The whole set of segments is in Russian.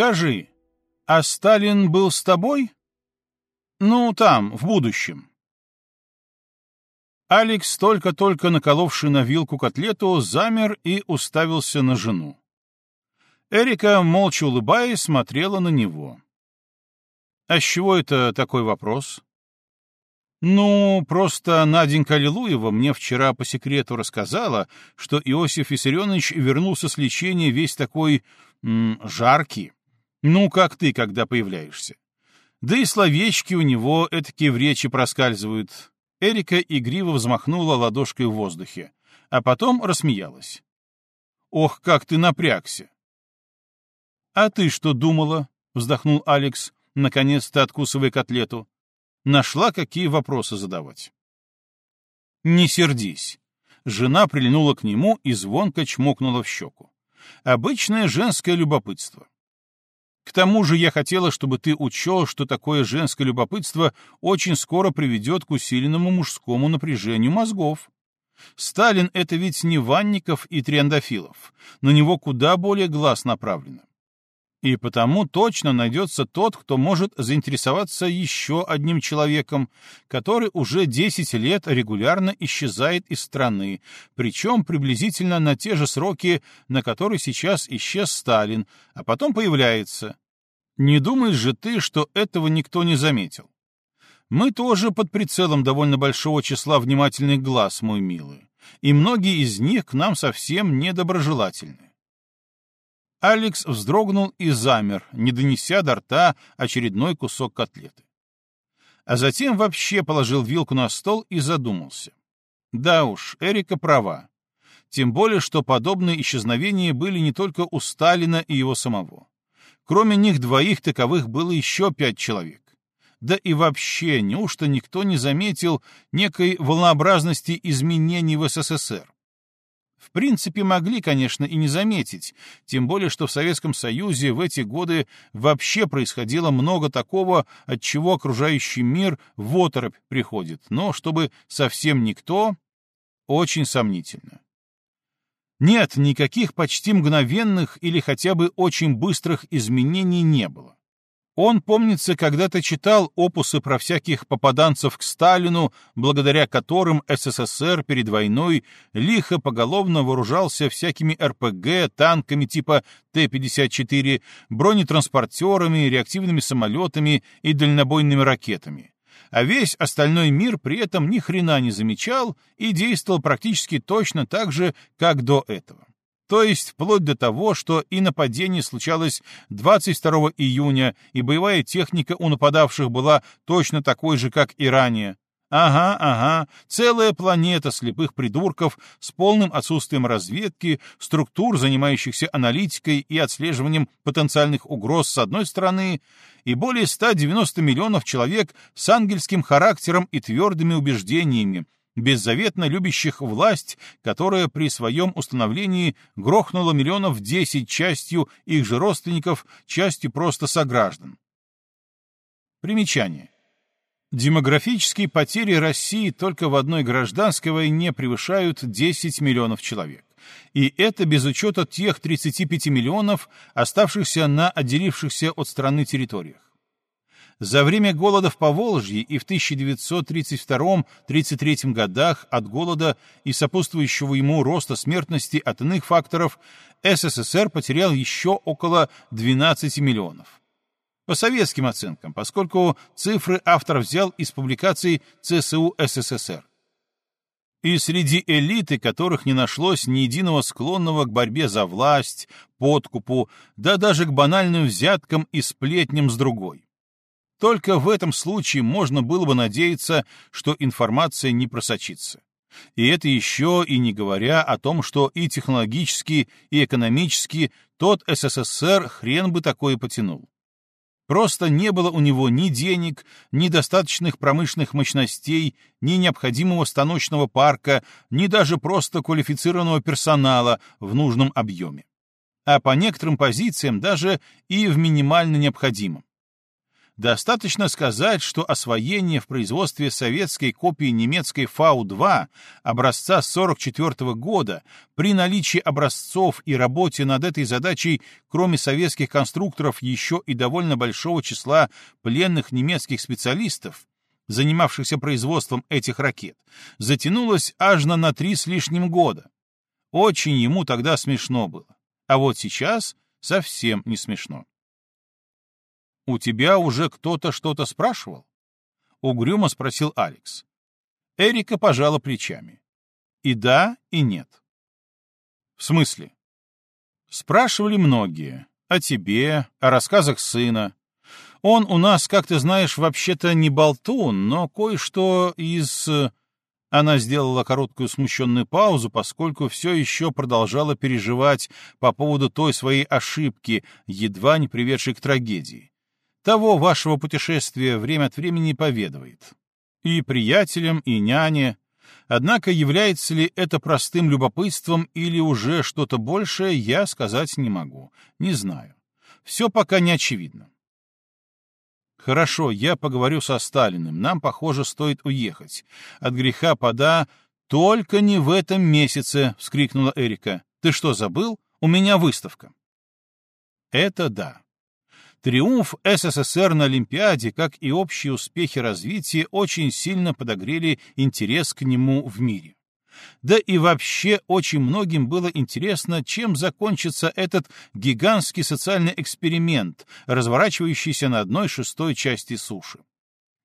Скажи, а Сталин был с тобой? Ну, там, в будущем. Алекс, только-только наколовший на вилку котлету, замер и уставился на жену. Эрика, молча улыбаясь, смотрела на него. «А с чего это такой вопрос?» «Ну, просто Наденька Аллилуева мне вчера по секрету рассказала, что Иосиф Виссарионович вернулся с лечения весь такой... Жаркий. Ну, как ты, когда появляешься. Да и словечки у него этакие в речи проскальзывают. Эрика игриво взмахнула ладошкой в воздухе, а потом рассмеялась. «Ох, как ты напрягся!» «А ты что думала?» — вздохнул Алекс, наконец-то откусывая котлету. Нашла, какие вопросы задавать. «Не сердись». Жена прильнула к нему и звонко чмокнула в щеку. Обычное женское любопытство. К тому же я хотела, чтобы ты учел, что такое женское любопытство очень скоро приведет к усиленному мужскому напряжению мозгов. Сталин — это ведь не Ванников и Триандафилов. На него куда более глаз направлено. И потому точно найдется тот, кто может заинтересоваться еще одним человеком, который уже 10 лет регулярно исчезает из страны, причем приблизительно на те же сроки, на которые сейчас исчез Сталин, а потом появляется. Не думаешь же ты, что этого никто не заметил? Мы тоже под прицелом довольно большого числа внимательных глаз, мой милый, и многие из них к нам совсем недоброжелательны. Алекс вздрогнул и замер, не донеся до рта очередной кусок котлеты. А затем вообще положил вилку на стол и задумался. Да уж, Эрика права. Тем более, что подобные исчезновения были не только у Сталина и его самого. Кроме них двоих таковых было еще пять человек. Да и вообще, неужто никто не заметил некой волнообразности изменений в СССР? В принципе, могли, конечно, и не заметить, тем более, что в Советском Союзе в эти годы вообще происходило много такого, от чего окружающий мир в оторопь приходит, но чтобы совсем никто, очень сомнительно. Нет, никаких почти мгновенных или хотя бы очень быстрых изменений не было. Он, помнится, когда-то читал опусы про всяких попаданцев к Сталину, благодаря которым СССР перед войной лихо поголовно вооружался всякими РПГ, танками типа Т-54, бронетранспортерами, реактивными самолетами и дальнобойными ракетами. А весь остальной мир при этом ни хрена не замечал и действовал практически точно так же, как до этого. То есть вплоть до того, что и нападение случалось 22 июня, и боевая техника у нападавших была точно такой же, как и ранее. Ага, ага, целая планета слепых придурков с полным отсутствием разведки, структур, занимающихся аналитикой и отслеживанием потенциальных угроз с одной стороны, и более 190 миллионов человек с ангельским характером и твердыми убеждениями, беззаветно любящих власть, которая при своем установлении грохнула миллионов десять частью их же родственников, частью просто сограждан. Примечание. Демографические потери России только в одной гражданской войне превышают 10 миллионов человек. И это без учета тех 35 миллионов, оставшихся на отделившихся от страны территориях. За время голода в Поволжье и в 1932-33 годах от голода и сопутствующего ему роста смертности от иных факторов СССР потерял еще около 12 миллионов. По советским оценкам, поскольку цифры автор взял из публикаций ЦСУ СССР. И среди элиты, которых не нашлось ни единого склонного к борьбе за власть, подкупу, да даже к банальным взяткам и сплетням с другой. Только в этом случае можно было бы надеяться, что информация не просочится. И это еще и не говоря о том, что и технологически, и экономически тот СССР хрен бы такое потянул. Просто не было у него ни денег, ни достаточных промышленных мощностей, ни необходимого станочного парка, ни даже просто квалифицированного персонала в нужном объеме. А по некоторым позициям даже и в минимально необходимом. Достаточно сказать, что освоение в производстве советской копии немецкой Фау-2 образца 44 года при наличии образцов и работе над этой задачей, кроме советских конструкторов, еще и довольно большого числа пленных немецких специалистов, занимавшихся производством этих ракет, затянулось аж на три с лишним года. Очень ему тогда смешно было. А вот сейчас совсем не смешно. «У тебя уже кто-то что-то спрашивал?» — угрюмо спросил Алекс. Эрика пожала плечами. И да, и нет. В смысле? Спрашивали многие. О тебе, о рассказах сына. Он у нас, как ты знаешь, вообще-то не болтун, но кое-что из... Она сделала короткую смущенную паузу, поскольку все еще продолжала переживать по поводу той своей ошибки, едва не приведшей к трагедии. Того вашего путешествия время от времени поведывает. И приятелям, и няне. Однако является ли это простым любопытством или уже что-то большее, я сказать не могу. Не знаю. Все пока не очевидно. Хорошо, я поговорю со Сталиным. Нам, похоже, стоит уехать. От греха пода... Только не в этом месяце, — вскрикнула Эрика. Ты что, забыл? У меня выставка. Это да. Триумф СССР на Олимпиаде, как и общие успехи развития, очень сильно подогрели интерес к нему в мире. Да и вообще очень многим было интересно, чем закончится этот гигантский социальный эксперимент, разворачивающийся на одной шестой части суши.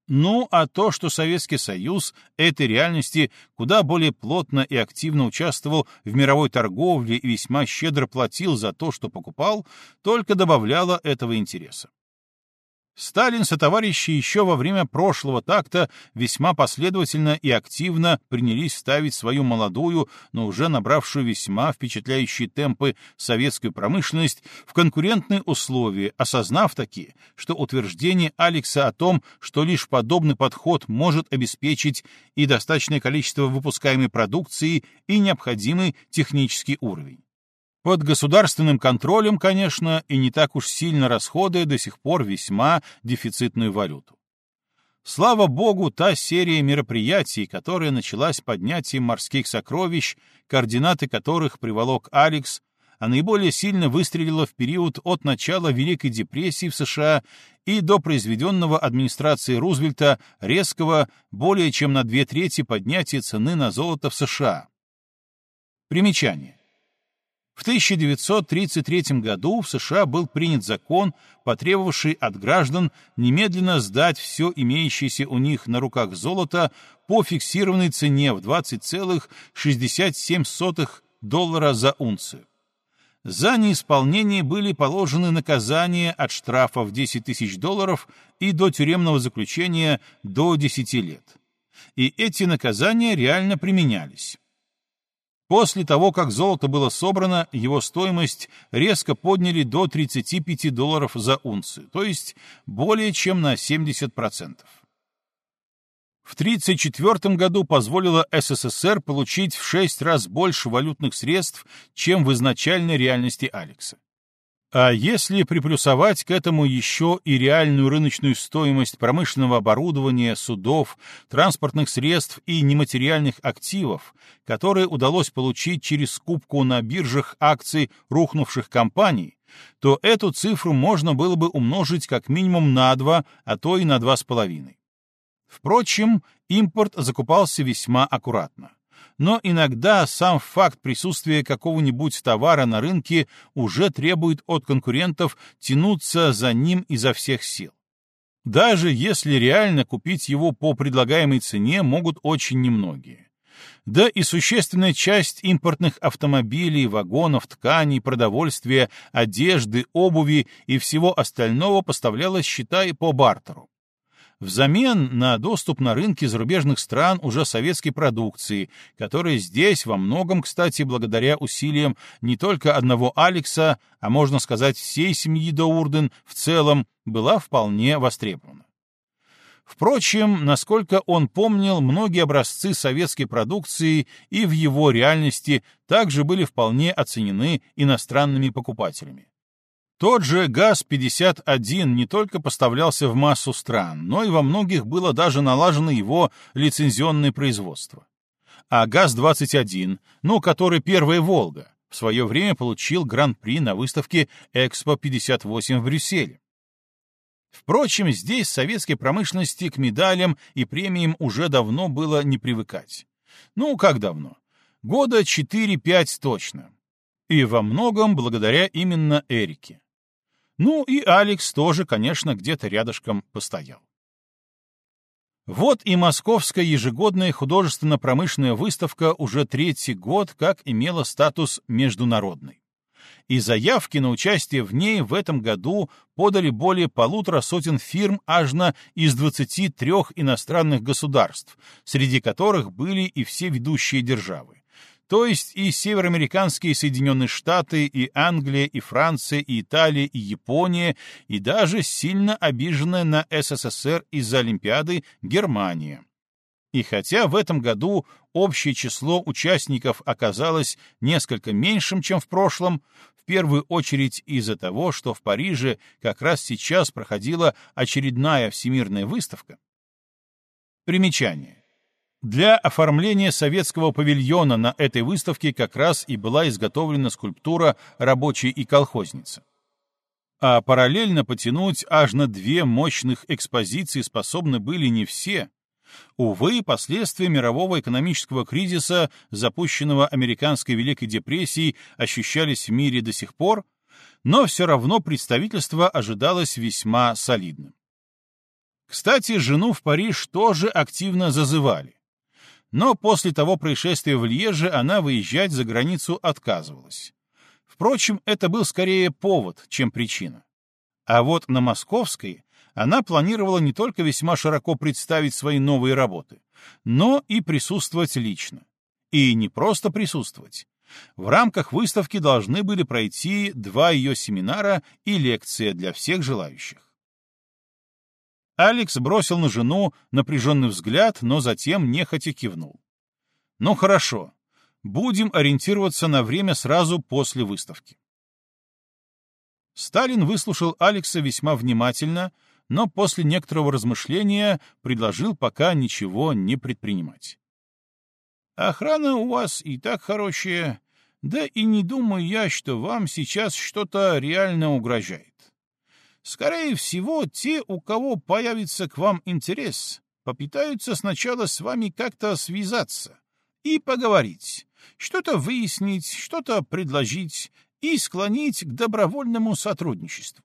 Ну, а то, что Советский Союз этой реальности куда более плотно и активно участвовал в мировой торговле и весьма щедро платил за то, что покупал, только добавляло этого интереса. Сталин со товарищи еще во время прошлого такта весьма последовательно и активно принялись ставить свою молодую, но уже набравшую весьма впечатляющие темпы советскую промышленность в конкурентные условия, осознав такие, что утверждение Алекса о том, что лишь подобный подход может обеспечить и достаточное количество выпускаемой продукции, и необходимый технический уровень. Под государственным контролем, конечно, и не так уж сильно расходуя до сих пор весьма дефицитную валюту. Слава богу, та серия мероприятий, которая началась поднятием морских сокровищ, координаты которых приволок Алекс, а наиболее сильно выстрелила в период от начала Великой депрессии в США и до произведенного администрацией Рузвельта резкого более чем на две трети поднятия цены на золото в США. Примечание. В 1933 году в США был принят закон, потребовавший от граждан немедленно сдать все имеющееся у них на руках золото по фиксированной цене в 20,67 доллара за унцию. За неисполнение были положены наказания от штрафа в 10 тысяч долларов и до тюремного заключения до 10 лет. И эти наказания реально применялись. После того, как золото было собрано, его стоимость резко подняли до 35 долларов за унцию, то есть более чем на 70%. В 1934 году позволило СССР получить в шесть раз больше валютных средств, чем в изначальной реальности Алекса. А если приплюсовать к этому еще и реальную рыночную стоимость промышленного оборудования, судов, транспортных средств и нематериальных активов, которые удалось получить через скупку на биржах акций рухнувших компаний, то эту цифру можно было бы умножить как минимум на два, а то и на два с половиной. Впрочем, импорт закупался весьма аккуратно но иногда сам факт присутствия какого-нибудь товара на рынке уже требует от конкурентов тянуться за ним изо всех сил. Даже если реально купить его по предлагаемой цене могут очень немногие. Да и существенная часть импортных автомобилей, вагонов, тканей, продовольствия, одежды, обуви и всего остального поставлялась, считай, по бартеру взамен на доступ на рынки зарубежных стран уже советской продукции, которая здесь во многом, кстати, благодаря усилиям не только одного Алекса, а можно сказать всей семьи Даурден в целом, была вполне востребована. Впрочем, насколько он помнил, многие образцы советской продукции и в его реальности также были вполне оценены иностранными покупателями. Тот же ГАЗ-51 не только поставлялся в массу стран, но и во многих было даже налажено его лицензионное производство. А ГАЗ-21, ну, который первая «Волга», в свое время получил гран-при на выставке «Экспо-58» в Брюсселе. Впрочем, здесь советской промышленности к медалям и премиям уже давно было не привыкать. Ну, как давно? Года 4-5 точно. И во многом благодаря именно Эрике. Ну и Алекс тоже, конечно, где-то рядышком постоял. Вот и московская ежегодная художественно-промышленная выставка уже третий год как имела статус международной. И заявки на участие в ней в этом году подали более полутора сотен фирм аж на из 23 иностранных государств, среди которых были и все ведущие державы то есть и североамериканские Соединенные Штаты, и Англия, и Франция, и Италия, и Япония, и даже сильно обиженная на СССР из-за Олимпиады Германия. И хотя в этом году общее число участников оказалось несколько меньшим, чем в прошлом, в первую очередь из-за того, что в Париже как раз сейчас проходила очередная всемирная выставка. Примечание. Для оформления советского павильона на этой выставке как раз и была изготовлена скульптура «Рабочий и колхозница». А параллельно потянуть аж на две мощных экспозиции способны были не все. Увы, последствия мирового экономического кризиса, запущенного американской Великой депрессией, ощущались в мире до сих пор, но все равно представительство ожидалось весьма солидным. Кстати, жену в Париж тоже активно зазывали но после того происшествия в Льеже она выезжать за границу отказывалась. Впрочем, это был скорее повод, чем причина. А вот на Московской она планировала не только весьма широко представить свои новые работы, но и присутствовать лично. И не просто присутствовать. В рамках выставки должны были пройти два ее семинара и лекция для всех желающих. Алекс бросил на жену напряженный взгляд, но затем нехотя кивнул. «Ну хорошо, будем ориентироваться на время сразу после выставки». Сталин выслушал Алекса весьма внимательно, но после некоторого размышления предложил пока ничего не предпринимать. «Охрана у вас и так хорошая, да и не думаю я, что вам сейчас что-то реально угрожает. Скорее всего, те, у кого появится к вам интерес, попытаются сначала с вами как-то связаться и поговорить, что-то выяснить, что-то предложить и склонить к добровольному сотрудничеству.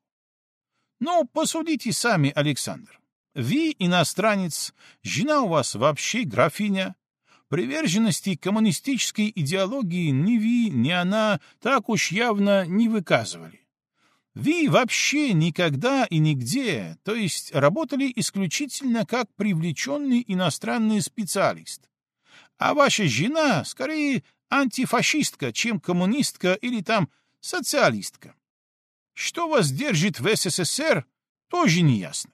Ну, посудите сами, Александр. Вы иностранец, жена у вас вообще графиня. Приверженности коммунистической идеологии ни вы, ни она так уж явно не выказывали. Ви вообще никогда и нигде, то есть работали исключительно как привлеченный иностранный специалист. А ваша жена скорее антифашистка, чем коммунистка или там социалистка. Что вас держит в СССР, тоже не ясно.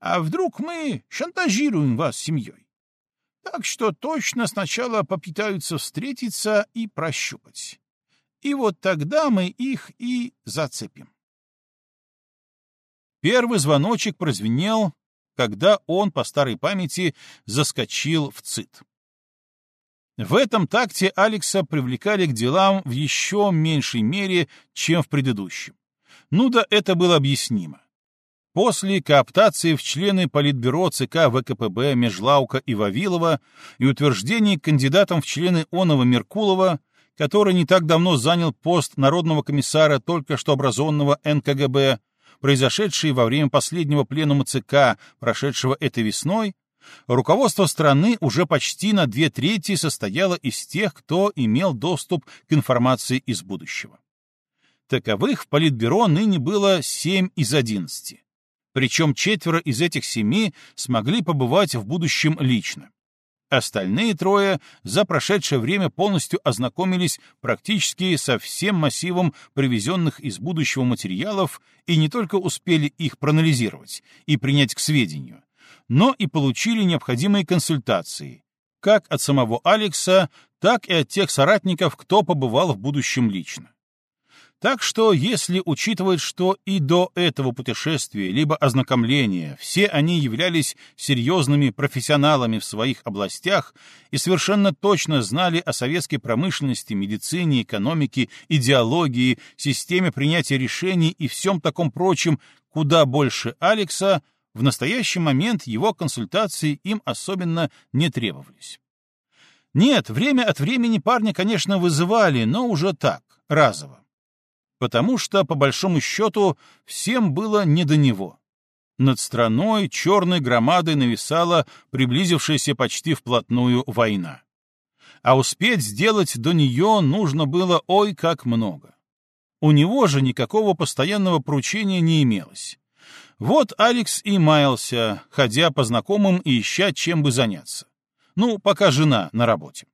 А вдруг мы шантажируем вас семьей? Так что точно сначала попытаются встретиться и прощупать. И вот тогда мы их и зацепим. Первый звоночек прозвенел, когда он, по старой памяти, заскочил в цит. В этом такте Алекса привлекали к делам в еще меньшей мере, чем в предыдущем. Ну да это было объяснимо. После кооптации в члены Политбюро ЦК ВКПБ Межлаука и Вавилова и утверждения кандидатом в члены Онова Меркулова, который не так давно занял пост Народного комиссара только что образованного НКГБ, произошедшие во время последнего пленума ЦК, прошедшего этой весной, руководство страны уже почти на две трети состояло из тех, кто имел доступ к информации из будущего. Таковых в Политбюро ныне было 7 из 11. Причем четверо из этих семи смогли побывать в будущем лично. Остальные трое за прошедшее время полностью ознакомились практически со всем массивом привезенных из будущего материалов и не только успели их проанализировать и принять к сведению, но и получили необходимые консультации, как от самого Алекса, так и от тех соратников, кто побывал в будущем лично. Так что, если учитывать, что и до этого путешествия либо ознакомления все они являлись серьезными профессионалами в своих областях и совершенно точно знали о советской промышленности, медицине, экономике, идеологии, системе принятия решений и всем таком прочем куда больше Алекса, в настоящий момент его консультации им особенно не требовались. Нет, время от времени парня, конечно, вызывали, но уже так, разово потому что, по большому счету, всем было не до него. Над страной черной громадой нависала приблизившаяся почти вплотную война. А успеть сделать до нее нужно было ой как много. У него же никакого постоянного поручения не имелось. Вот Алекс и маялся, ходя по знакомым и ища, чем бы заняться. Ну, пока жена на работе.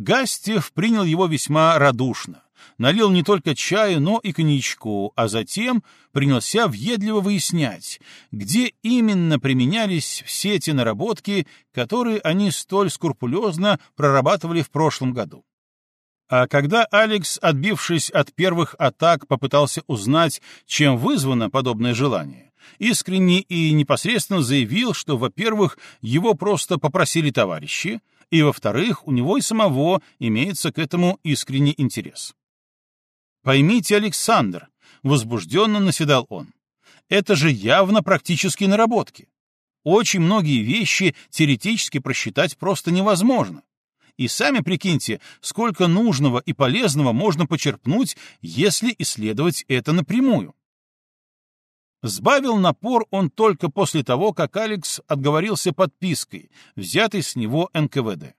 Гастев принял его весьма радушно, налил не только чаю, но и коньячку, а затем принялся въедливо выяснять, где именно применялись все те наработки, которые они столь скрупулезно прорабатывали в прошлом году. А когда Алекс, отбившись от первых атак, попытался узнать, чем вызвано подобное желание, искренне и непосредственно заявил, что, во-первых, его просто попросили товарищи, и, во-вторых, у него и самого имеется к этому искренний интерес. «Поймите, Александр», — возбужденно наседал он, — «это же явно практические наработки. Очень многие вещи теоретически просчитать просто невозможно. И сами прикиньте, сколько нужного и полезного можно почерпнуть, если исследовать это напрямую. Сбавил напор он только после того, как Алекс отговорился подпиской, взятой с него НКВД.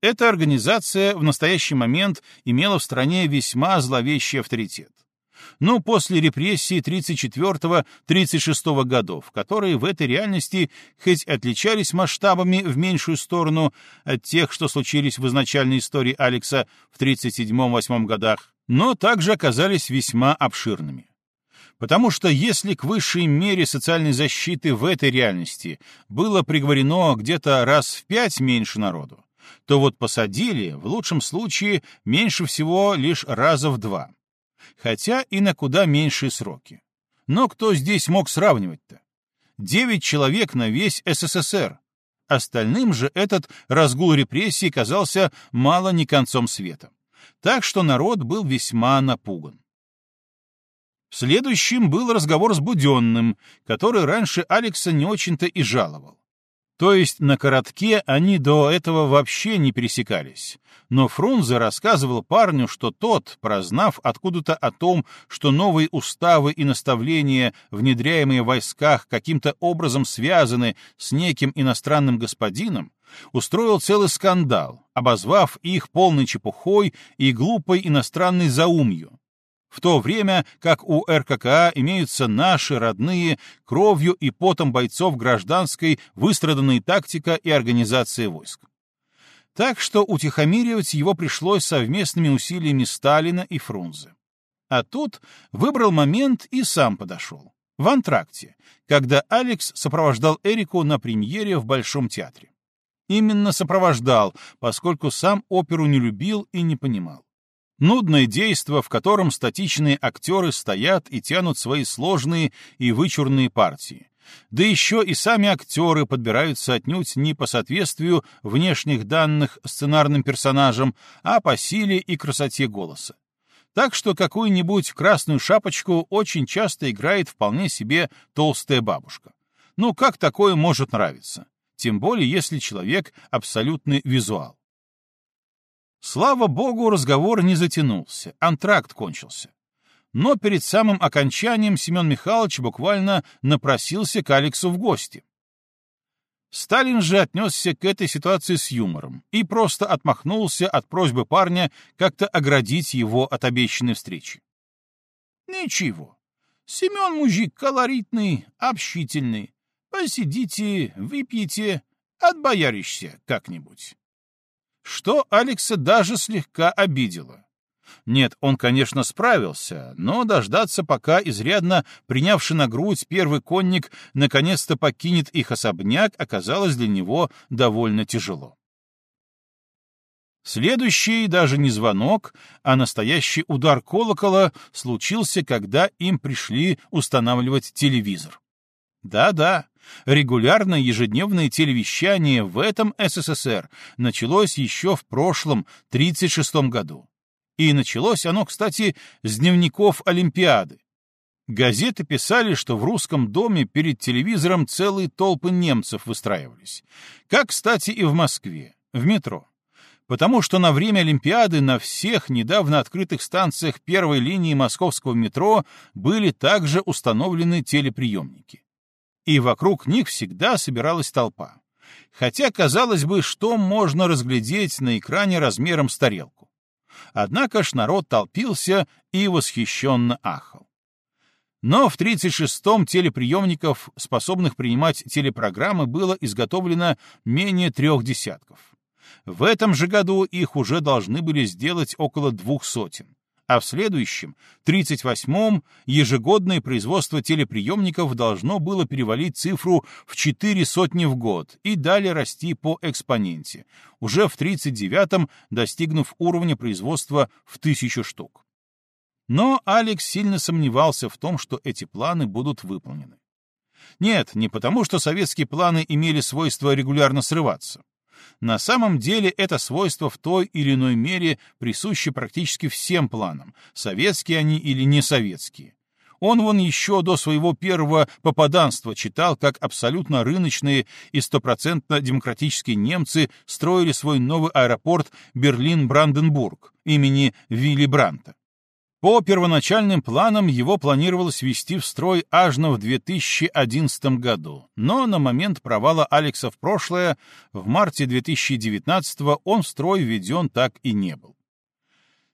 Эта организация в настоящий момент имела в стране весьма зловещий авторитет. Но после репрессий 34-36 годов, которые в этой реальности хоть отличались масштабами в меньшую сторону от тех, что случились в изначальной истории Алекса в 37-8 годах, но также оказались весьма обширными. Потому что если к высшей мере социальной защиты в этой реальности было приговорено где-то раз в пять меньше народу, то вот посадили, в лучшем случае, меньше всего лишь раза в два. Хотя и на куда меньшие сроки. Но кто здесь мог сравнивать-то? Девять человек на весь СССР. Остальным же этот разгул репрессий казался мало не концом света. Так что народ был весьма напуган. Следующим был разговор с Буденным, который раньше Алекса не очень-то и жаловал. То есть на коротке они до этого вообще не пересекались. Но Фрунзе рассказывал парню, что тот, прознав откуда-то о том, что новые уставы и наставления, внедряемые в войсках, каким-то образом связаны с неким иностранным господином, устроил целый скандал, обозвав их полной чепухой и глупой иностранной заумью, в то время как у РККА имеются наши родные кровью и потом бойцов гражданской выстраданная тактика и организация войск. Так что утихомиривать его пришлось совместными усилиями Сталина и Фрунзе. А тут выбрал момент и сам подошел. В антракте, когда Алекс сопровождал Эрику на премьере в Большом театре. Именно сопровождал, поскольку сам оперу не любил и не понимал. Нудное действо, в котором статичные актеры стоят и тянут свои сложные и вычурные партии. Да еще и сами актеры подбираются отнюдь не по соответствию внешних данных сценарным персонажам, а по силе и красоте голоса. Так что какую-нибудь красную шапочку очень часто играет вполне себе толстая бабушка. Ну, как такое может нравиться? Тем более, если человек абсолютный визуал. Слава богу, разговор не затянулся, антракт кончился. Но перед самым окончанием Семен Михайлович буквально напросился к Алексу в гости. Сталин же отнесся к этой ситуации с юмором и просто отмахнулся от просьбы парня как-то оградить его от обещанной встречи. «Ничего. Семен мужик колоритный, общительный. Посидите, выпьете, отбояришься как-нибудь» что Алекса даже слегка обидело. Нет, он, конечно, справился, но дождаться, пока изрядно принявший на грудь первый конник наконец-то покинет их особняк, оказалось для него довольно тяжело. Следующий даже не звонок, а настоящий удар колокола случился, когда им пришли устанавливать телевизор. Да-да, регулярное ежедневное телевещание в этом СССР началось еще в прошлом, 36 году. И началось оно, кстати, с дневников Олимпиады. Газеты писали, что в русском доме перед телевизором целые толпы немцев выстраивались. Как, кстати, и в Москве, в метро потому что на время Олимпиады на всех недавно открытых станциях первой линии московского метро были также установлены телеприемники. И вокруг них всегда собиралась толпа. Хотя, казалось бы, что можно разглядеть на экране размером с тарелку. Однако ж народ толпился и восхищенно ахал. Но в 36-м телеприемников, способных принимать телепрограммы, было изготовлено менее трех десятков. В этом же году их уже должны были сделать около двух сотен, а в следующем, 38-м, ежегодное производство телеприемников должно было перевалить цифру в четыре сотни в год и далее расти по экспоненте, уже в 39-м достигнув уровня производства в тысячу штук. Но Алекс сильно сомневался в том, что эти планы будут выполнены. Нет, не потому, что советские планы имели свойство регулярно срываться. На самом деле это свойство в той или иной мере присуще практически всем планам, советские они или не советские. Он вон еще до своего первого попаданства читал, как абсолютно рыночные и стопроцентно демократические немцы строили свой новый аэропорт Берлин-Бранденбург имени Вилли Бранта. По первоначальным планам его планировалось ввести в строй аж в 2011 году, но на момент провала Алекса в прошлое, в марте 2019 он в строй введен так и не был.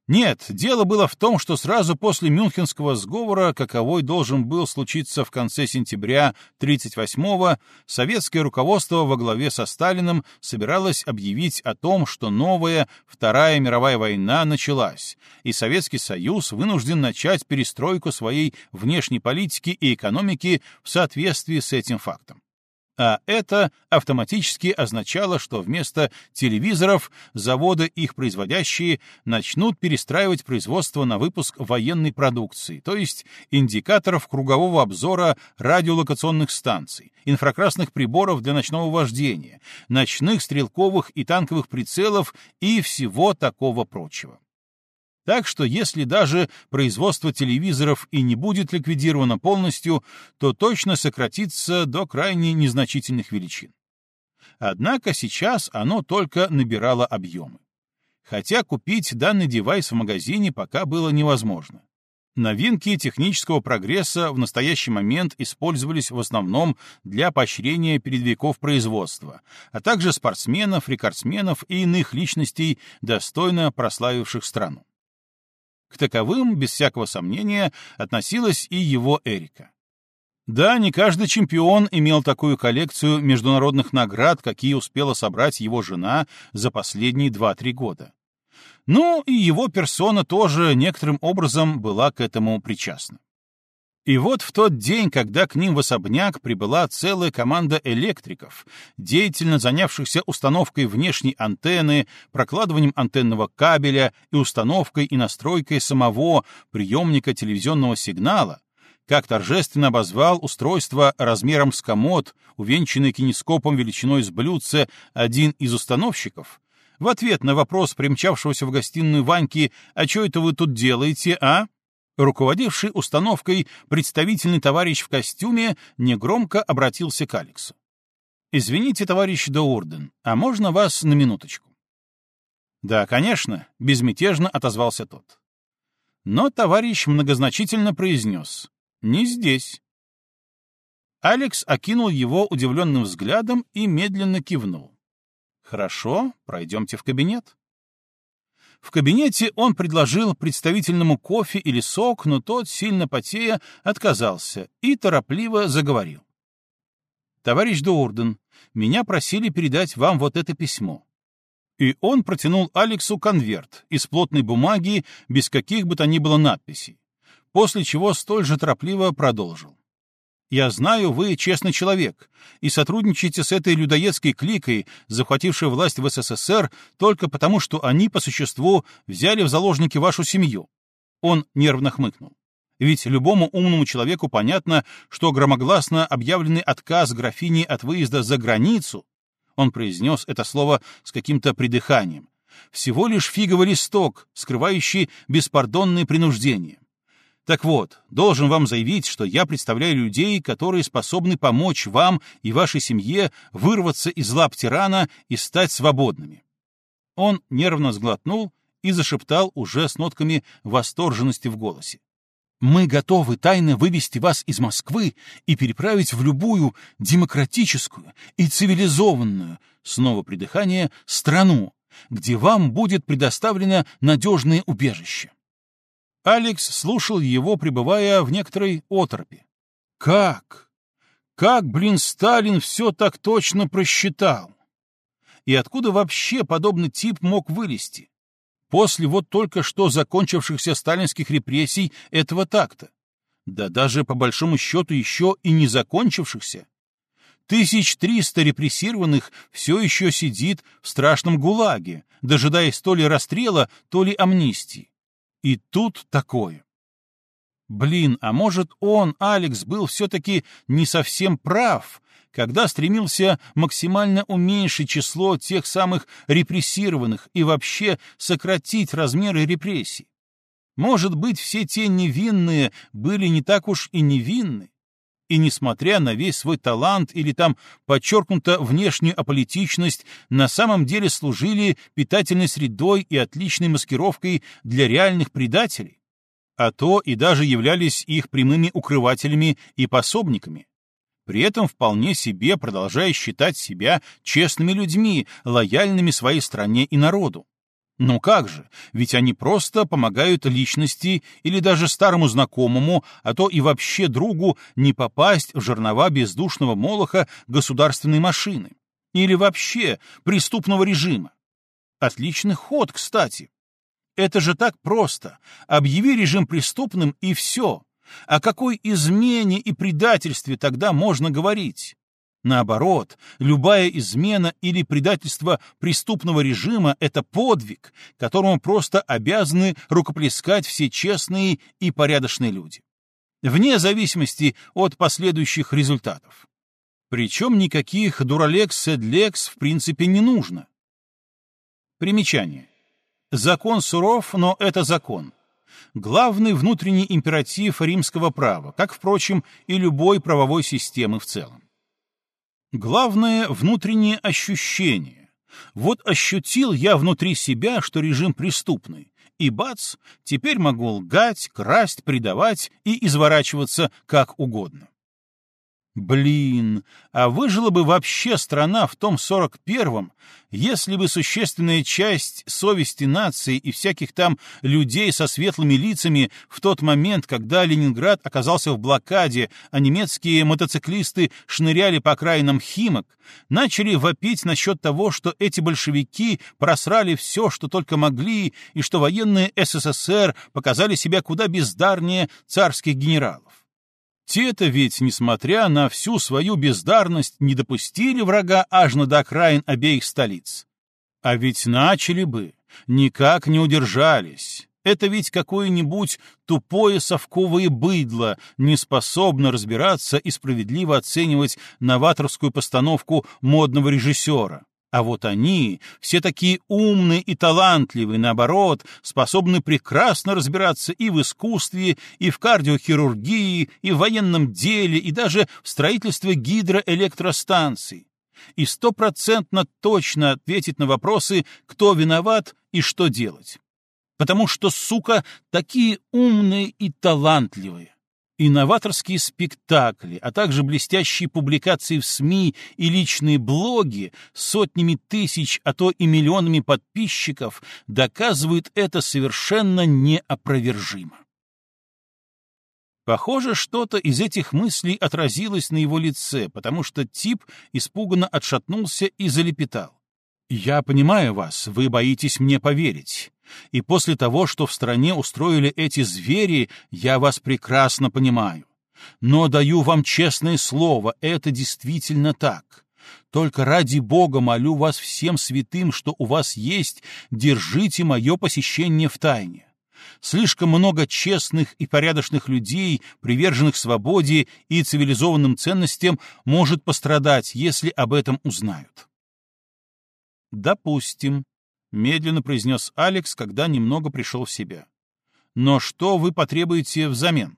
Нет, дело было в том, что сразу после Мюнхенского сговора, каковой должен был случиться в конце сентября 38-го, советское руководство во главе со Сталиным собиралось объявить о том, что новая Вторая мировая война началась, и Советский Союз вынужден начать перестройку своей внешней политики и экономики в соответствии с этим фактом а это автоматически означало, что вместо телевизоров заводы, их производящие, начнут перестраивать производство на выпуск военной продукции, то есть индикаторов кругового обзора радиолокационных станций, инфракрасных приборов для ночного вождения, ночных стрелковых и танковых прицелов и всего такого прочего. Так что если даже производство телевизоров и не будет ликвидировано полностью, то точно сократится до крайне незначительных величин. Однако сейчас оно только набирало объемы. Хотя купить данный девайс в магазине пока было невозможно. Новинки технического прогресса в настоящий момент использовались в основном для поощрения передовиков производства, а также спортсменов, рекордсменов и иных личностей, достойно прославивших страну. К таковым, без всякого сомнения, относилась и его Эрика. Да, не каждый чемпион имел такую коллекцию международных наград, какие успела собрать его жена за последние 2-3 года. Ну, и его персона тоже некоторым образом была к этому причастна. И вот в тот день, когда к ним в особняк прибыла целая команда электриков, деятельно занявшихся установкой внешней антенны, прокладыванием антенного кабеля и установкой и настройкой самого приемника телевизионного сигнала, как торжественно обозвал устройство размером с комод, увенчанный кинескопом величиной с блюдце, один из установщиков, в ответ на вопрос примчавшегося в гостиную Ваньки «А что это вы тут делаете, а?» Руководивший установкой представительный товарищ в костюме негромко обратился к Алексу. «Извините, товарищ Доурден, а можно вас на минуточку?» «Да, конечно», — безмятежно отозвался тот. Но товарищ многозначительно произнес «Не здесь». Алекс окинул его удивленным взглядом и медленно кивнул. «Хорошо, пройдемте в кабинет». В кабинете он предложил представительному кофе или сок, но тот, сильно потея, отказался и торопливо заговорил. «Товарищ Доурден, меня просили передать вам вот это письмо». И он протянул Алексу конверт из плотной бумаги без каких бы то ни было надписей, после чего столь же торопливо продолжил. Я знаю, вы честный человек и сотрудничаете с этой людоедской кликой, захватившей власть в СССР только потому, что они, по существу, взяли в заложники вашу семью. Он нервно хмыкнул. Ведь любому умному человеку понятно, что громогласно объявленный отказ графини от выезда за границу, он произнес это слово с каким-то придыханием, всего лишь фиговый листок, скрывающий беспардонное принуждение. Так вот, должен вам заявить, что я представляю людей, которые способны помочь вам и вашей семье вырваться из лап тирана и стать свободными. Он нервно сглотнул и зашептал уже с нотками восторженности в голосе. Мы готовы тайно вывести вас из Москвы и переправить в любую демократическую и цивилизованную, снова придыхание, страну, где вам будет предоставлено надежное убежище. Алекс слушал его, пребывая в некоторой оторопи. Как? Как, блин, Сталин все так точно просчитал? И откуда вообще подобный тип мог вылезти? После вот только что закончившихся сталинских репрессий этого такта. Да даже по большому счету еще и не закончившихся. Тысяч триста репрессированных все еще сидит в страшном ГУЛАГе, дожидаясь то ли расстрела, то ли амнистии. И тут такое. Блин, а может он, Алекс, был все-таки не совсем прав, когда стремился максимально уменьшить число тех самых репрессированных и вообще сократить размеры репрессий. Может быть, все те невинные были не так уж и невинны, и, несмотря на весь свой талант или там подчеркнуто внешнюю аполитичность, на самом деле служили питательной средой и отличной маскировкой для реальных предателей, а то и даже являлись их прямыми укрывателями и пособниками, при этом вполне себе продолжая считать себя честными людьми, лояльными своей стране и народу. Ну как же, ведь они просто помогают личности или даже старому знакомому, а то и вообще другу не попасть в жернова бездушного молоха государственной машины. Или вообще преступного режима. Отличный ход, кстати. Это же так просто. Объяви режим преступным и все. О какой измене и предательстве тогда можно говорить? Наоборот, любая измена или предательство преступного режима — это подвиг, которому просто обязаны рукоплескать все честные и порядочные люди. Вне зависимости от последующих результатов. Причем никаких дуралекс седлекс в принципе не нужно. Примечание. Закон суров, но это закон. Главный внутренний императив римского права, как, впрочем, и любой правовой системы в целом. Главное — внутреннее ощущение. Вот ощутил я внутри себя, что режим преступный, и бац, теперь могу лгать, красть, предавать и изворачиваться как угодно. Блин, а выжила бы вообще страна в том сорок первом, если бы существенная часть совести нации и всяких там людей со светлыми лицами в тот момент, когда Ленинград оказался в блокаде, а немецкие мотоциклисты шныряли по окраинам Химок, начали вопить насчет того, что эти большевики просрали все, что только могли, и что военные СССР показали себя куда бездарнее царских генералов. Те-то ведь, несмотря на всю свою бездарность, не допустили врага аж на окраин обеих столиц. А ведь начали бы, никак не удержались. Это ведь какое-нибудь тупое совковое быдло не способно разбираться и справедливо оценивать новаторскую постановку модного режиссера. А вот они, все такие умные и талантливые, наоборот, способны прекрасно разбираться и в искусстве, и в кардиохирургии, и в военном деле, и даже в строительстве гидроэлектростанций. И стопроцентно точно ответить на вопросы, кто виноват и что делать. Потому что, сука, такие умные и талантливые. Инноваторские спектакли, а также блестящие публикации в СМИ и личные блоги с сотнями тысяч, а то и миллионами подписчиков доказывают это совершенно неопровержимо. Похоже, что-то из этих мыслей отразилось на его лице, потому что тип испуганно отшатнулся и залепетал. «Я понимаю вас, вы боитесь мне поверить. И после того, что в стране устроили эти звери, я вас прекрасно понимаю. Но даю вам честное слово, это действительно так. Только ради Бога молю вас всем святым, что у вас есть, держите мое посещение в тайне. Слишком много честных и порядочных людей, приверженных свободе и цивилизованным ценностям, может пострадать, если об этом узнают. «Допустим», — медленно произнес Алекс, когда немного пришел в себя. «Но что вы потребуете взамен?»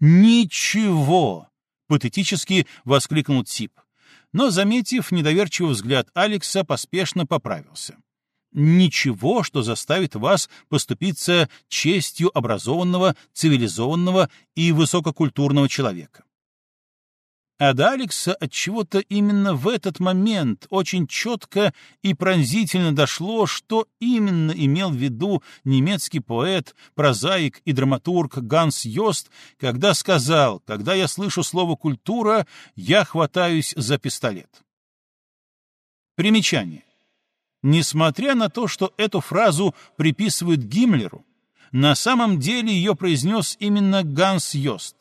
«Ничего!» — патетически воскликнул Тип. Но, заметив недоверчивый взгляд Алекса, поспешно поправился ничего, что заставит вас поступиться честью образованного, цивилизованного и высококультурного человека. А до Алекса от чего-то именно в этот момент очень четко и пронзительно дошло, что именно имел в виду немецкий поэт, прозаик и драматург Ганс Йост, когда сказал «Когда я слышу слово «культура», я хватаюсь за пистолет». Примечание. Несмотря на то, что эту фразу приписывают Гиммлеру, на самом деле ее произнес именно Ганс Йост.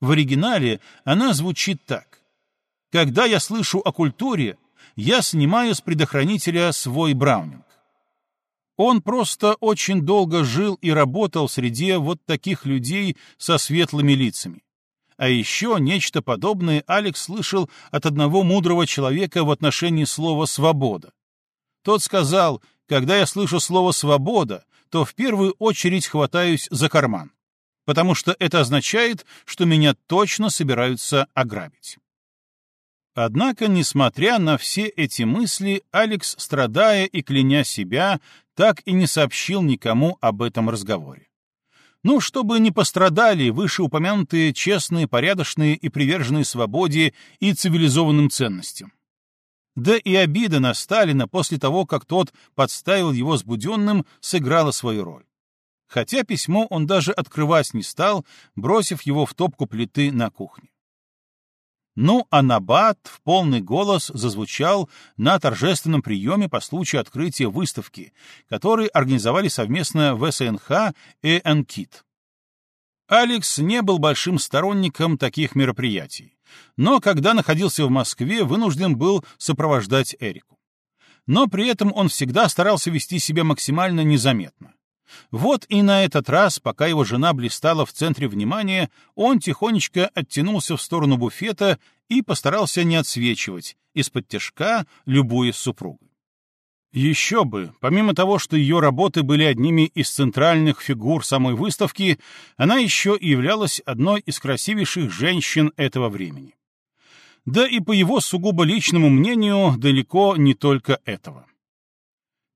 В оригинале она звучит так. «Когда я слышу о культуре, я снимаю с предохранителя свой браунинг». Он просто очень долго жил и работал среди вот таких людей со светлыми лицами. А еще нечто подобное Алекс слышал от одного мудрого человека в отношении слова «свобода». Тот сказал, когда я слышу слово «свобода», то в первую очередь хватаюсь за карман, потому что это означает, что меня точно собираются ограбить. Однако, несмотря на все эти мысли, Алекс, страдая и кляня себя, так и не сообщил никому об этом разговоре. Ну, чтобы не пострадали вышеупомянутые честные, порядочные и приверженные свободе и цивилизованным ценностям. Да и обида на Сталина после того, как тот подставил его сбуденным, сыграла свою роль. Хотя письмо он даже открывать не стал, бросив его в топку плиты на кухне. Ну, а Набат в полный голос зазвучал на торжественном приеме по случаю открытия выставки, который организовали совместно ВСНХ и НКИТ. Алекс не был большим сторонником таких мероприятий но когда находился в Москве, вынужден был сопровождать Эрику. Но при этом он всегда старался вести себя максимально незаметно. Вот и на этот раз, пока его жена блистала в центре внимания, он тихонечко оттянулся в сторону буфета и постарался не отсвечивать, из-под тяжка любуясь супругой. Еще бы, помимо того, что ее работы были одними из центральных фигур самой выставки, она еще и являлась одной из красивейших женщин этого времени. Да и по его сугубо личному мнению, далеко не только этого.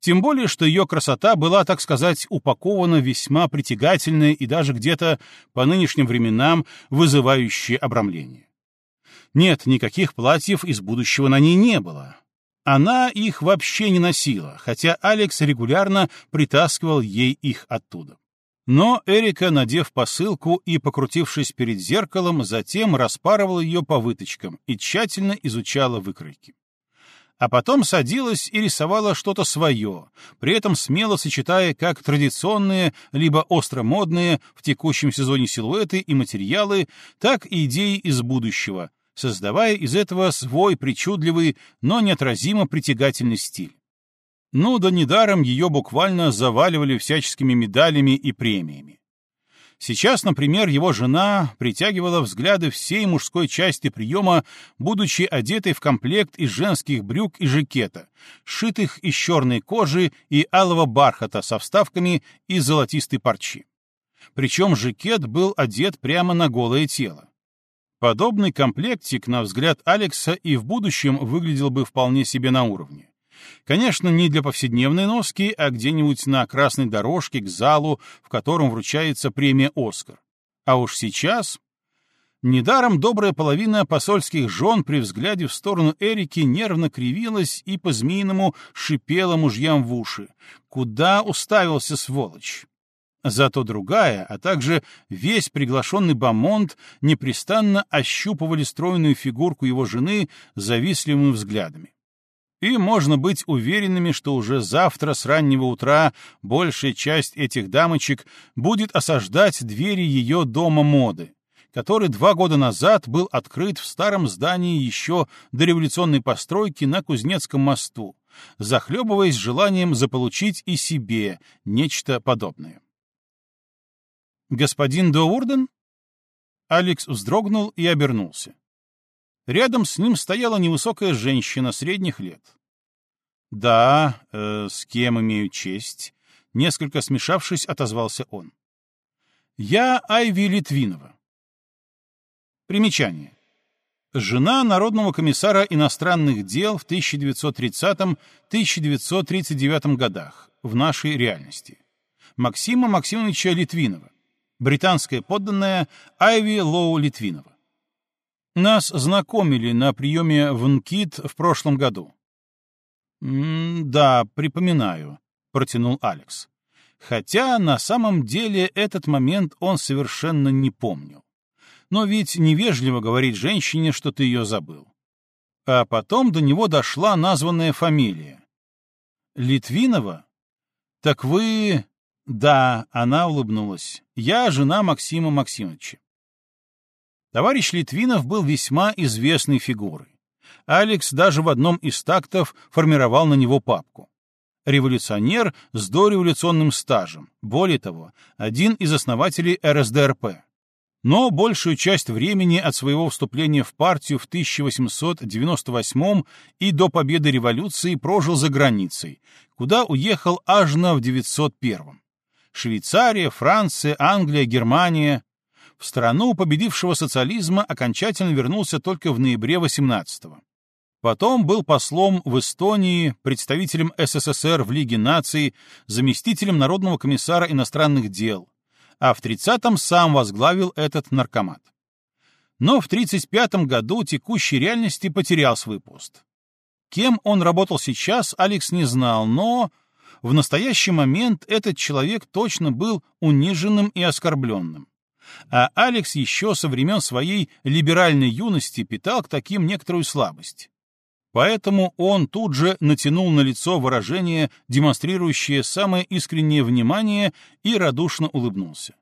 Тем более, что ее красота была, так сказать, упакована весьма притягательная и даже где-то по нынешним временам вызывающее обрамление. Нет, никаких платьев из будущего на ней не было, она их вообще не носила, хотя Алекс регулярно притаскивал ей их оттуда. Но Эрика, надев посылку и покрутившись перед зеркалом, затем распарывала ее по выточкам и тщательно изучала выкройки. А потом садилась и рисовала что-то свое, при этом смело сочетая как традиционные, либо остромодные в текущем сезоне силуэты и материалы, так и идеи из будущего, создавая из этого свой причудливый, но неотразимо притягательный стиль. Ну да недаром ее буквально заваливали всяческими медалями и премиями. Сейчас, например, его жена притягивала взгляды всей мужской части приема, будучи одетой в комплект из женских брюк и жакета, сшитых из черной кожи и алого бархата со вставками из золотистой парчи. Причем жакет был одет прямо на голое тело. Подобный комплектик, на взгляд Алекса, и в будущем выглядел бы вполне себе на уровне. Конечно, не для повседневной носки, а где-нибудь на красной дорожке к залу, в котором вручается премия «Оскар». А уж сейчас... Недаром добрая половина посольских жен при взгляде в сторону Эрики нервно кривилась и по-змеиному шипела мужьям в уши. «Куда уставился, сволочь?» Зато другая, а также весь приглашенный Бамонт непрестанно ощупывали стройную фигурку его жены завистливыми взглядами. И можно быть уверенными, что уже завтра с раннего утра большая часть этих дамочек будет осаждать двери ее дома моды, который два года назад был открыт в старом здании еще до революционной постройки на Кузнецком мосту, захлебываясь желанием заполучить и себе нечто подобное. «Господин Доурден?» Алекс вздрогнул и обернулся. Рядом с ним стояла невысокая женщина средних лет. «Да, э, с кем имею честь?» — несколько смешавшись, отозвался он. «Я Айви Литвинова». Примечание. Жена Народного комиссара иностранных дел в 1930-1939 годах в нашей реальности. Максима Максимовича Литвинова, британская подданная Айви Лоу Литвинова. Нас знакомили на приеме в НКИТ в прошлом году. «Да, припоминаю», — протянул Алекс. Хотя на самом деле этот момент он совершенно не помнил. Но ведь невежливо говорить женщине, что ты ее забыл. А потом до него дошла названная фамилия. Литвинова? Так вы... Да, она улыбнулась. Я жена Максима Максимовича. Товарищ Литвинов был весьма известной фигурой. Алекс даже в одном из тактов формировал на него папку. Революционер с дореволюционным стажем, более того, один из основателей РСДРП. Но большую часть времени от своего вступления в партию в 1898 и до победы революции прожил за границей, куда уехал аж на в 901. Швейцария, Франция, Англия, Германия. В страну победившего социализма окончательно вернулся только в ноябре 18 -го. Потом был послом в Эстонии, представителем СССР в Лиге наций, заместителем Народного комиссара иностранных дел, а в 30-м сам возглавил этот наркомат. Но в 35-м году текущей реальности потерял свой пост. Кем он работал сейчас, Алекс не знал, но в настоящий момент этот человек точно был униженным и оскорбленным. А Алекс еще со времен своей либеральной юности питал к таким некоторую слабость. Поэтому он тут же натянул на лицо выражение, демонстрирующее самое искреннее внимание, и радушно улыбнулся.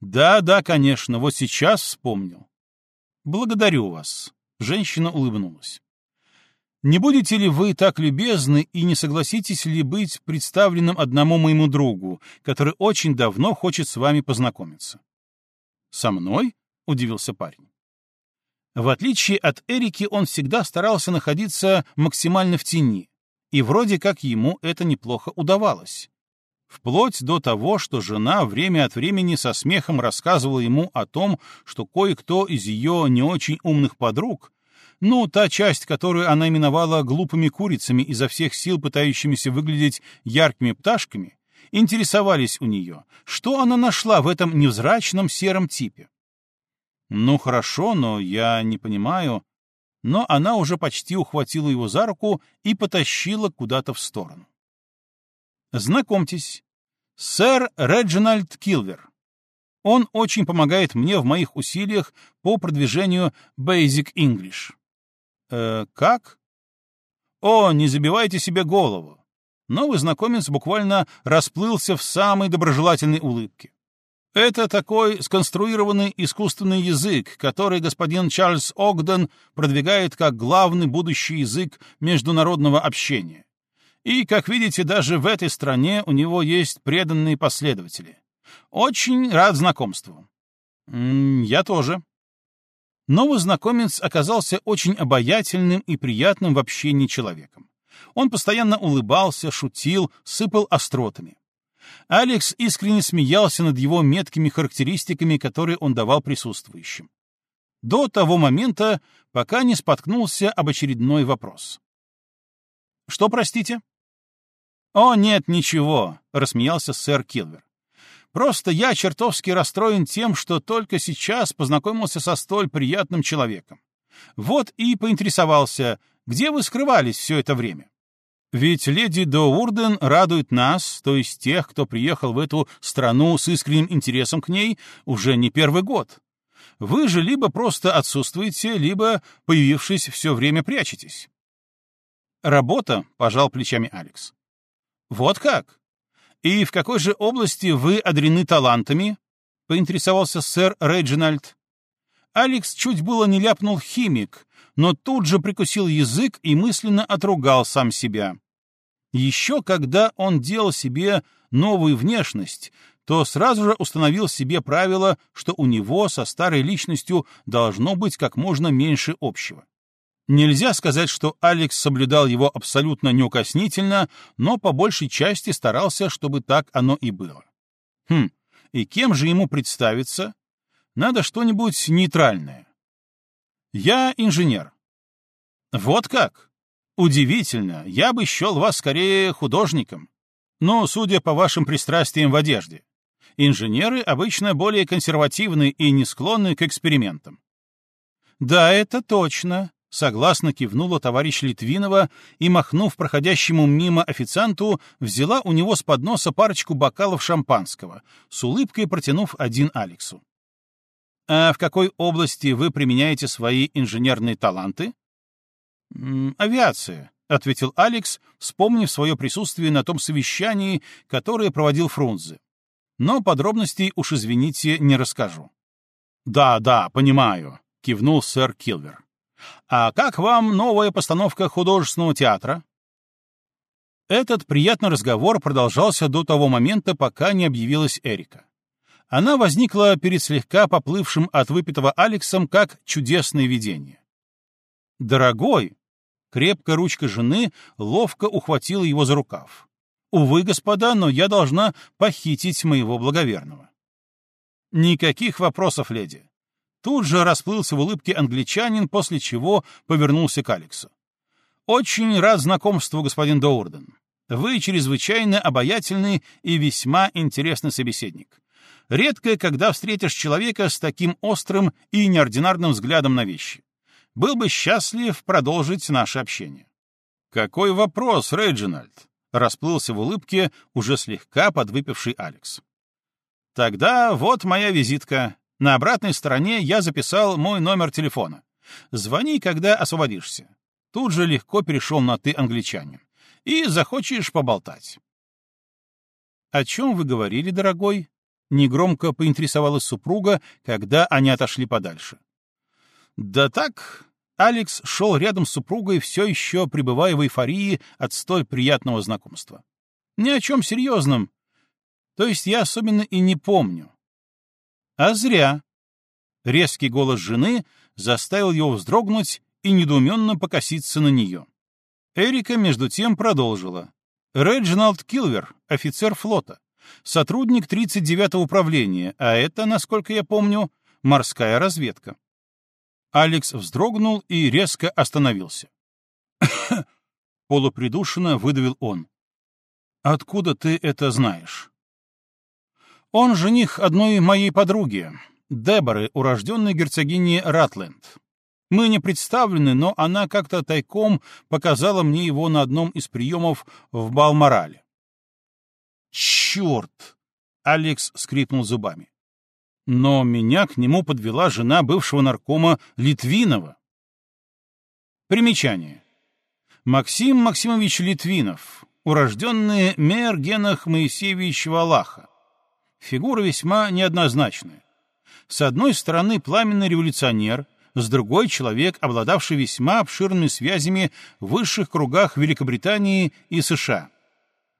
«Да, да, конечно, вот сейчас вспомнил». «Благодарю вас», — женщина улыбнулась. «Не будете ли вы так любезны и не согласитесь ли быть представленным одному моему другу, который очень давно хочет с вами познакомиться?» «Со мной?» — удивился парень. В отличие от Эрики, он всегда старался находиться максимально в тени, и вроде как ему это неплохо удавалось. Вплоть до того, что жена время от времени со смехом рассказывала ему о том, что кое-кто из ее не очень умных подруг, ну, та часть, которую она именовала глупыми курицами изо всех сил пытающимися выглядеть яркими пташками, интересовались у нее, что она нашла в этом невзрачном сером типе. «Ну хорошо, но я не понимаю...» Но она уже почти ухватила его за руку и потащила куда-то в сторону. «Знакомьтесь, сэр Реджинальд Килвер. Он очень помогает мне в моих усилиях по продвижению Basic English». «Э, как?» «О, не забивайте себе голову!» Новый знакомец буквально расплылся в самой доброжелательной улыбке. Это такой сконструированный искусственный язык, который господин Чарльз Огден продвигает как главный будущий язык международного общения. И, как видите, даже в этой стране у него есть преданные последователи. Очень рад знакомству. Я тоже. Новый знакомец оказался очень обаятельным и приятным в общении человеком. Он постоянно улыбался, шутил, сыпал остротами. Алекс искренне смеялся над его меткими характеристиками, которые он давал присутствующим. До того момента, пока не споткнулся об очередной вопрос. «Что, простите?» «О, нет, ничего», — рассмеялся сэр Килвер. «Просто я чертовски расстроен тем, что только сейчас познакомился со столь приятным человеком. Вот и поинтересовался, где вы скрывались все это время?» Ведь леди Доурден радует нас, то есть тех, кто приехал в эту страну с искренним интересом к ней, уже не первый год. Вы же либо просто отсутствуете, либо, появившись, все время прячетесь. Работа, — пожал плечами Алекс. Вот как? И в какой же области вы одарены талантами? — поинтересовался сэр Реджинальд. Алекс чуть было не ляпнул химик, но тут же прикусил язык и мысленно отругал сам себя. Еще когда он делал себе новую внешность, то сразу же установил себе правило, что у него со старой личностью должно быть как можно меньше общего. Нельзя сказать, что Алекс соблюдал его абсолютно неукоснительно, но по большей части старался, чтобы так оно и было. Хм, и кем же ему представиться? Надо что-нибудь нейтральное. Я инженер. Вот как? Удивительно, я бы счел вас скорее художником. Но, судя по вашим пристрастиям в одежде, инженеры обычно более консервативны и не склонны к экспериментам. Да, это точно, Согласно кивнула товарищ Литвинова и, махнув проходящему мимо официанту, взяла у него с подноса парочку бокалов шампанского, с улыбкой протянув один Алексу. «А в какой области вы применяете свои инженерные таланты?» «Авиация», — ответил Алекс, вспомнив свое присутствие на том совещании, которое проводил Фрунзе. «Но подробностей уж, извините, не расскажу». «Да, да, понимаю», — кивнул сэр Килвер. А как вам новая постановка художественного театра? Этот приятный разговор продолжался до того момента, пока не объявилась Эрика. Она возникла перед слегка поплывшим от выпитого Алексом как чудесное видение. «Дорогой!» — крепкая ручка жены ловко ухватила его за рукав. «Увы, господа, но я должна похитить моего благоверного». «Никаких вопросов, леди. Тут же расплылся в улыбке англичанин, после чего повернулся к Алексу. «Очень рад знакомству, господин Доурден. Вы чрезвычайно обаятельный и весьма интересный собеседник. Редко, когда встретишь человека с таким острым и неординарным взглядом на вещи. Был бы счастлив продолжить наше общение». «Какой вопрос, Реджинальд?» — расплылся в улыбке уже слегка подвыпивший Алекс. «Тогда вот моя визитка. На обратной стороне я записал мой номер телефона. Звони, когда освободишься. Тут же легко перешел на «ты» англичанин. И захочешь поболтать. «О чем вы говорили, дорогой?» Негромко поинтересовалась супруга, когда они отошли подальше. «Да так...» Алекс шел рядом с супругой, все еще пребывая в эйфории от столь приятного знакомства. «Ни о чем серьезном. То есть я особенно и не помню. А зря. Резкий голос жены заставил его вздрогнуть и недоуменно покоситься на нее. Эрика, между тем, продолжила. Реджиналд Килвер, офицер флота, сотрудник 39-го управления, а это, насколько я помню, морская разведка. Алекс вздрогнул и резко остановился. Полупридушенно выдавил он. «Откуда ты это знаешь?» Он жених одной моей подруги, Деборы, урожденной герцогини Ратленд. Мы не представлены, но она как-то тайком показала мне его на одном из приемов в Балморале. «Черт!» — Алекс скрипнул зубами. «Но меня к нему подвела жена бывшего наркома Литвинова». Примечание. Максим Максимович Литвинов, урожденный мэр Генах Моисеевич Валаха, Фигура весьма неоднозначная. С одной стороны пламенный революционер, с другой — человек, обладавший весьма обширными связями в высших кругах Великобритании и США.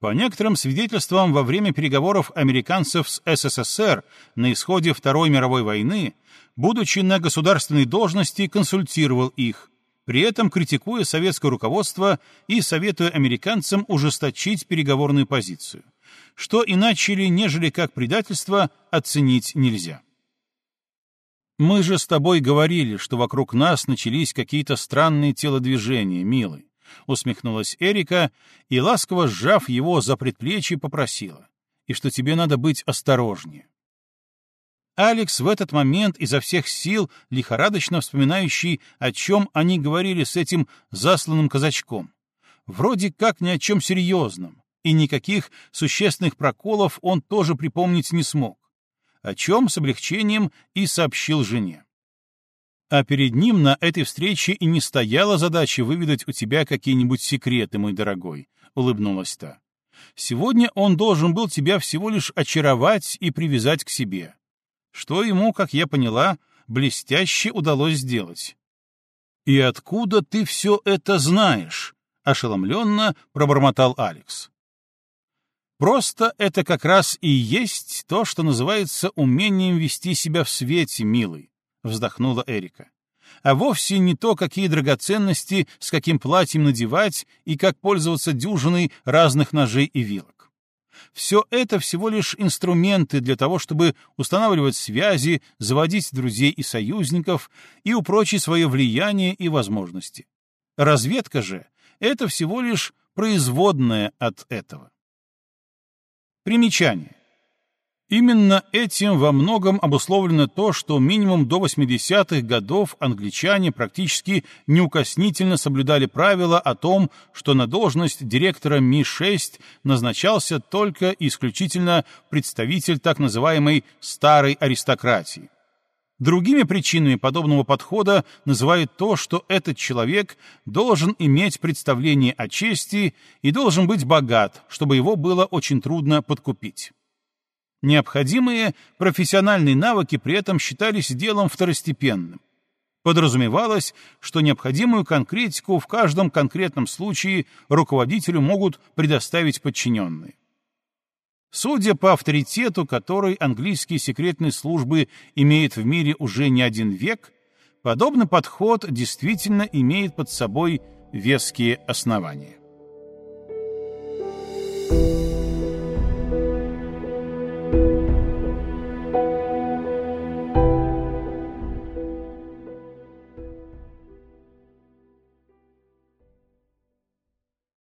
По некоторым свидетельствам, во время переговоров американцев с СССР на исходе Второй мировой войны, будучи на государственной должности, консультировал их, при этом критикуя советское руководство и советуя американцам ужесточить переговорную позицию что иначе ли, нежели как предательство, оценить нельзя. Мы же с тобой говорили, что вокруг нас начались какие-то странные телодвижения, милый, усмехнулась Эрика и, ласково сжав его за предплечье, попросила, и что тебе надо быть осторожнее. Алекс в этот момент изо всех сил, лихорадочно вспоминающий, о чем они говорили с этим засланным казачком, вроде как ни о чем серьезном, и никаких существенных проколов он тоже припомнить не смог, о чем с облегчением и сообщил жене. А перед ним на этой встрече и не стояла задача выведать у тебя какие-нибудь секреты, мой дорогой, — улыбнулась та. Сегодня он должен был тебя всего лишь очаровать и привязать к себе, что ему, как я поняла, блестяще удалось сделать. «И откуда ты все это знаешь?» — ошеломленно пробормотал Алекс. «Просто это как раз и есть то, что называется умением вести себя в свете, милый», — вздохнула Эрика. «А вовсе не то, какие драгоценности с каким платьем надевать и как пользоваться дюжиной разных ножей и вилок. Все это всего лишь инструменты для того, чтобы устанавливать связи, заводить друзей и союзников и упрочить свое влияние и возможности. Разведка же — это всего лишь производная от этого. Примечание. Именно этим во многом обусловлено то, что минимум до 80-х годов англичане практически неукоснительно соблюдали правила о том, что на должность директора Ми-6 назначался только исключительно представитель так называемой «старой аристократии». Другими причинами подобного подхода называют то, что этот человек должен иметь представление о чести и должен быть богат, чтобы его было очень трудно подкупить. Необходимые профессиональные навыки при этом считались делом второстепенным. Подразумевалось, что необходимую конкретику в каждом конкретном случае руководителю могут предоставить подчиненные. Судя по авторитету, который английские секретные службы имеют в мире уже не один век, подобный подход действительно имеет под собой веские основания.